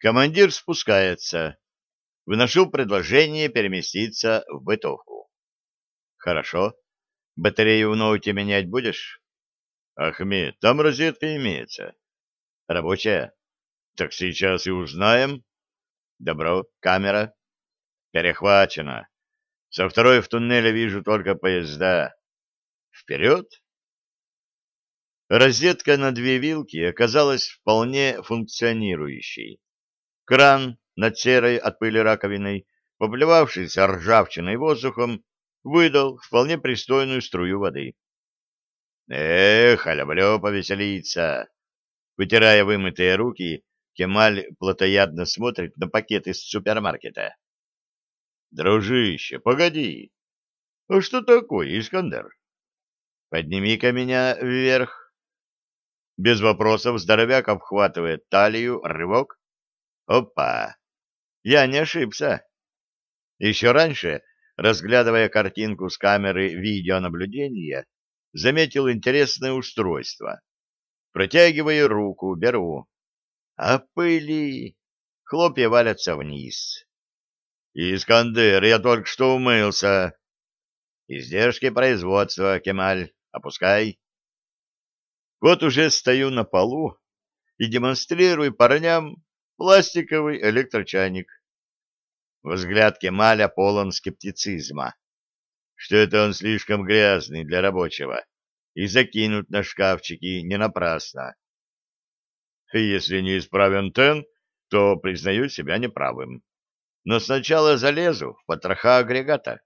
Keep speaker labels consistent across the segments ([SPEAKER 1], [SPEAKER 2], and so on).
[SPEAKER 1] Командир спускается. Выношу предложение переместиться в бытовку. Хорошо. Батарею в ноуте менять будешь? Ахмед, там розетка имеется. Рабочая? Так сейчас и узнаем. Добро. Камера? Перехвачена. Со второй в туннеле вижу только поезда. Вперед! Розетка на две вилки оказалась вполне функционирующей. Кран над серой от пыли раковиной, поплевавшийся ржавчиной воздухом, выдал вполне пристойную струю воды. «Эх, а люблю повеселиться!» Вытирая вымытые руки, Кемаль плотоядно смотрит на пакет из супермаркета. «Дружище, погоди! А что такое, Искандер? Подними-ка меня вверх!» Без вопросов здоровяк обхватывает талию, рывок. Опа! Я не ошибся. Еще раньше, разглядывая картинку с камеры видеонаблюдения, заметил интересное устройство. Протягиваю руку, беру. А пыли! Хлопья валятся вниз. «Искандер, я только что умылся». «Издержки производства, Кемаль. Опускай». Вот уже стою на полу и демонстрирую парням пластиковый электрочайник. Взгляд Кемаля полон скептицизма, что это он слишком грязный для рабочего и закинут на шкафчики не напрасно. Если не исправен тен, то признаю себя неправым. Но сначала залезу в потроха агрегата.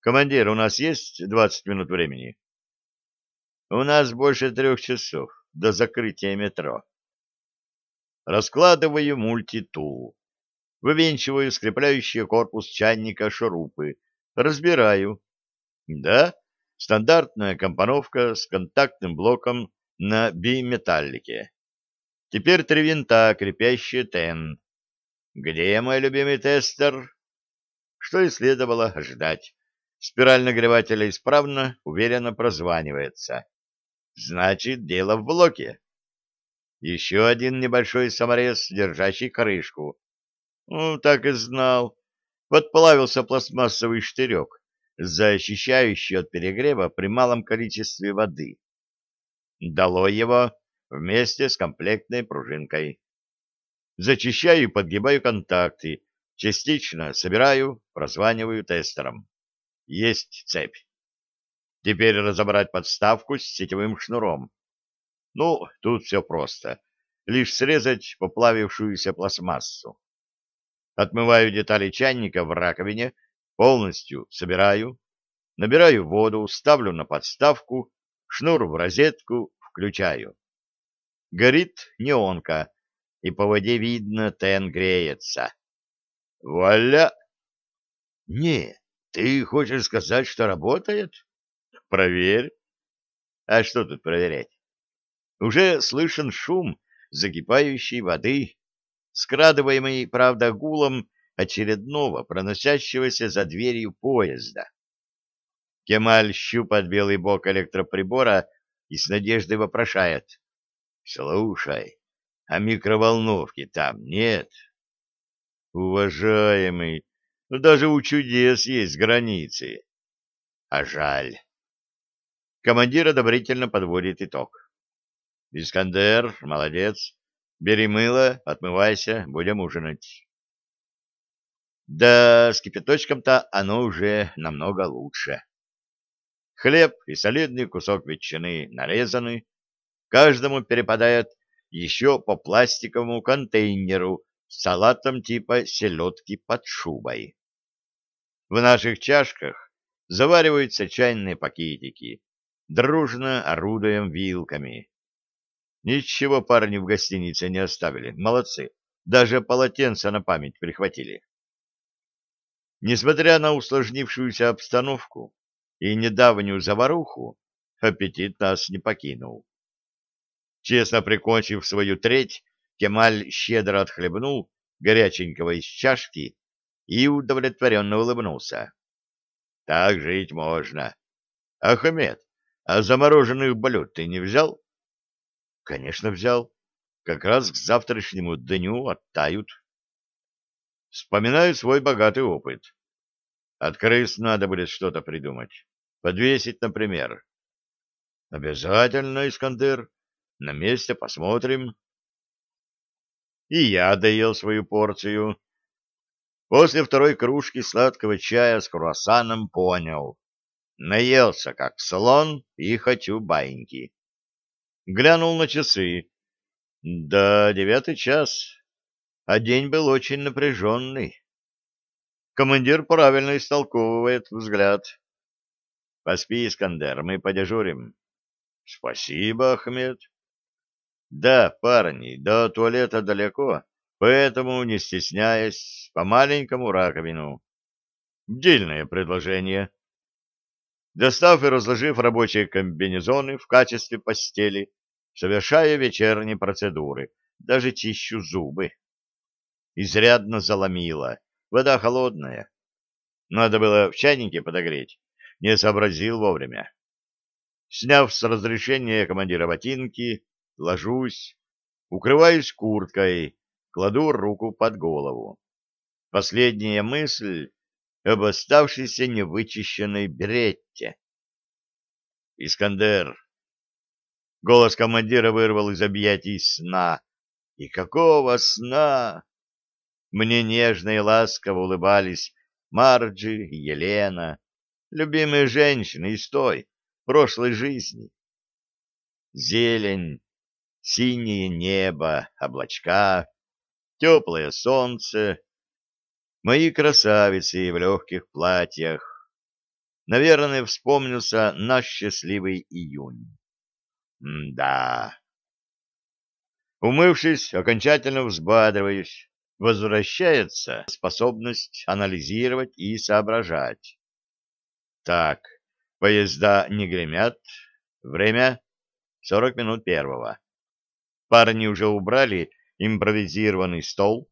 [SPEAKER 1] Командир, у нас есть двадцать минут времени? У нас больше трех часов до закрытия метро. Раскладываю мультитул. Вывинчиваю скрепляющие корпус чайника шурупы. Разбираю. Да, стандартная компоновка с контактным блоком на биметаллике. Теперь три винта, крепящие тен. Где мой любимый тестер? Что и следовало ожидать. Спираль нагревателя исправно, уверенно прозванивается. Значит, дело в блоке. Еще один небольшой саморез, держащий крышку. Ну, так и знал. Подплавился пластмассовый штырек, защищающий от перегрева при малом количестве воды. Дало его вместе с комплектной пружинкой. Зачищаю и подгибаю контакты, частично собираю, прозваниваю тестером. Есть цепь. Теперь разобрать подставку с сетевым шнуром. Ну, тут все просто. Лишь срезать поплавившуюся пластмассу. Отмываю детали чайника в раковине, полностью собираю, набираю воду, ставлю на подставку, шнур в розетку, включаю. Горит неонка, и по воде видно, тен греется. Вуаля! Не, ты хочешь сказать, что работает? Проверь. А что тут проверять? Уже слышен шум закипающей воды, скрадываемый, правда, гулом очередного проносящегося за дверью поезда. Кемаль щупает белый бок электроприбора и с надеждой вопрошает. — Слушай, а микроволновки там нет? — Уважаемый, ну даже у чудес есть границы. А жаль. Командир одобрительно подводит итог. «Искандер, молодец. Бери мыло, отмывайся, будем ужинать». Да, с кипяточком-то оно уже намного лучше. Хлеб и солидный кусок ветчины нарезаны. Каждому перепадает еще по пластиковому контейнеру с салатом типа селедки под шубой. В наших чашках завариваются чайные пакетики, дружно орудуем вилками. Ничего парни в гостинице не оставили, молодцы, даже полотенца на память прихватили. Несмотря на усложнившуюся обстановку и недавнюю заваруху, аппетит нас не покинул. Честно прикончив свою треть, Кемаль щедро отхлебнул горяченького из чашки и удовлетворенно улыбнулся. Так жить можно. Ахмед, а замороженных блюд ты не взял? Конечно, взял. как раз к завтрашнему дню оттают. Вспоминаю свой богатый опыт. От крыс надо будет что-то придумать. Подвесить, например. Обязательно, Искандер. На месте посмотрим. И я доел свою порцию. После второй кружки сладкого чая с круассаном понял. Наелся, как слон, и хочу баиньки. Глянул на часы. Да, девятый час. А день был очень напряженный. Командир правильно истолковывает взгляд. Поспи, Искандер, мы подежурим. Спасибо, Ахмед. Да, парни, до туалета далеко, поэтому, не стесняясь, по маленькому раковину. Дельное предложение. Достав и разложив рабочие комбинезоны в качестве постели, совершая вечерние процедуры, даже чищу зубы. Изрядно заломило, вода холодная. Надо было в чайнике подогреть, не сообразил вовремя. Сняв с разрешения командира ботинки, ложусь, укрываюсь курткой, кладу руку под голову. Последняя мысль об оставшейся невычищенной беретте. «Искандер!» Голос командира вырвал из объятий сна. «И какого сна!» Мне нежно и ласково улыбались Марджи и Елена, любимые женщины из той, прошлой жизни. Зелень, синее небо, облачка, теплое солнце, мои красавицы в легких платьях. Наверное, вспомнился наш счастливый июнь. Да. Умывшись, окончательно взбадриваюсь. Возвращается способность анализировать и соображать. Так, поезда не гремят. Время — сорок минут первого. Парни уже убрали импровизированный стол.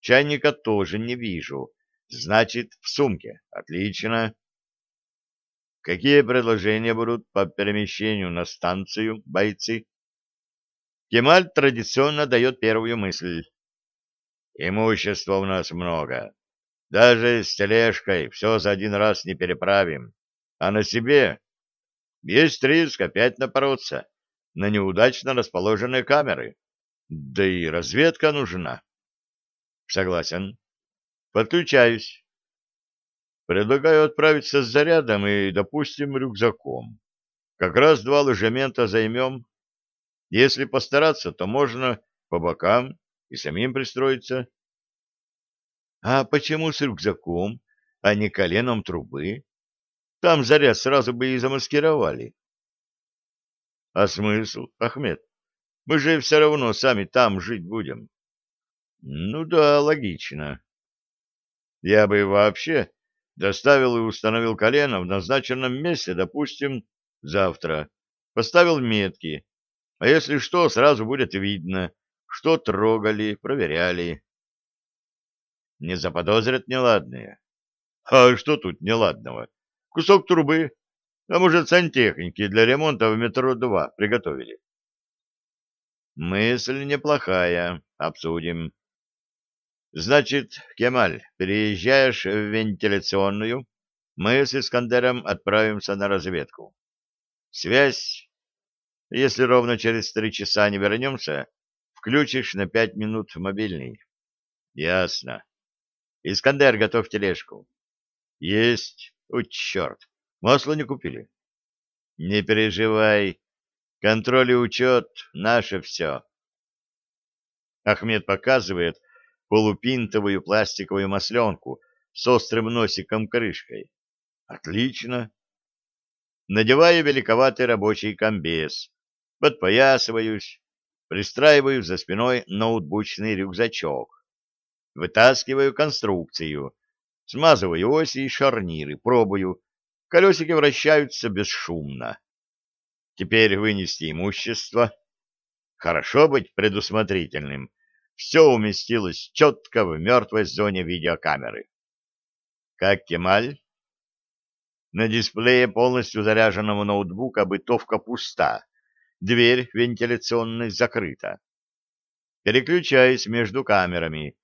[SPEAKER 1] Чайника тоже не вижу. Значит, в сумке. Отлично. Какие предложения будут по перемещению на станцию, бойцы? Кемаль традиционно дает первую мысль. Имущества у нас много. Даже с тележкой все за один раз не переправим. А на себе есть риск опять напороться на неудачно расположенные камеры. Да и разведка нужна. Согласен. Подключаюсь. Предлагаю отправиться с зарядом и, допустим, рюкзаком. Как раз два ложемента займем. Если постараться, то можно по бокам и самим пристроиться. А почему с рюкзаком, а не коленом трубы? Там заряд сразу бы и замаскировали. А смысл, Ахмед? Мы же все равно сами там жить будем. Ну да, логично. Я бы вообще доставил и установил колено в назначенном месте, допустим, завтра. Поставил метки. А если что, сразу будет видно, что трогали, проверяли. Не заподозрят неладное. А что тут неладного? Кусок трубы, а может, сантехники для ремонта в метро-2 приготовили. Мысль неплохая, обсудим. Значит, Кемаль, переезжаешь в вентиляционную, мы с Искандером отправимся на разведку. Связь. Если ровно через три часа не вернемся, включишь на пять минут мобильный. Ясно. Искандер, готов тележку. Есть. О, черт. Масло не купили. Не переживай. Контроль и учет — наше все. Ахмед показывает полупинтовую пластиковую масленку с острым носиком-крышкой. Отлично. Надеваю великоватый рабочий комбез, подпоясываюсь, пристраиваю за спиной ноутбучный рюкзачок, вытаскиваю конструкцию, смазываю оси и шарниры, пробую, Колесики вращаются бесшумно. Теперь вынести имущество. Хорошо быть предусмотрительным. Все уместилось четко в мертвой зоне видеокамеры. Как Кемаль? На дисплее полностью заряженного ноутбука бытовка пуста. Дверь вентиляционной закрыта. Переключаюсь между камерами.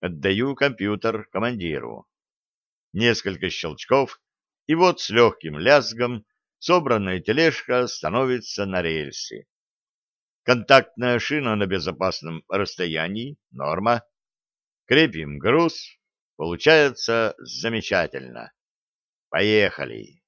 [SPEAKER 1] Отдаю компьютер командиру. Несколько щелчков, и вот с легким лязгом собранная тележка становится на рельсы. Контактная шина на безопасном расстоянии, норма. Крепим груз, получается замечательно. Поехали.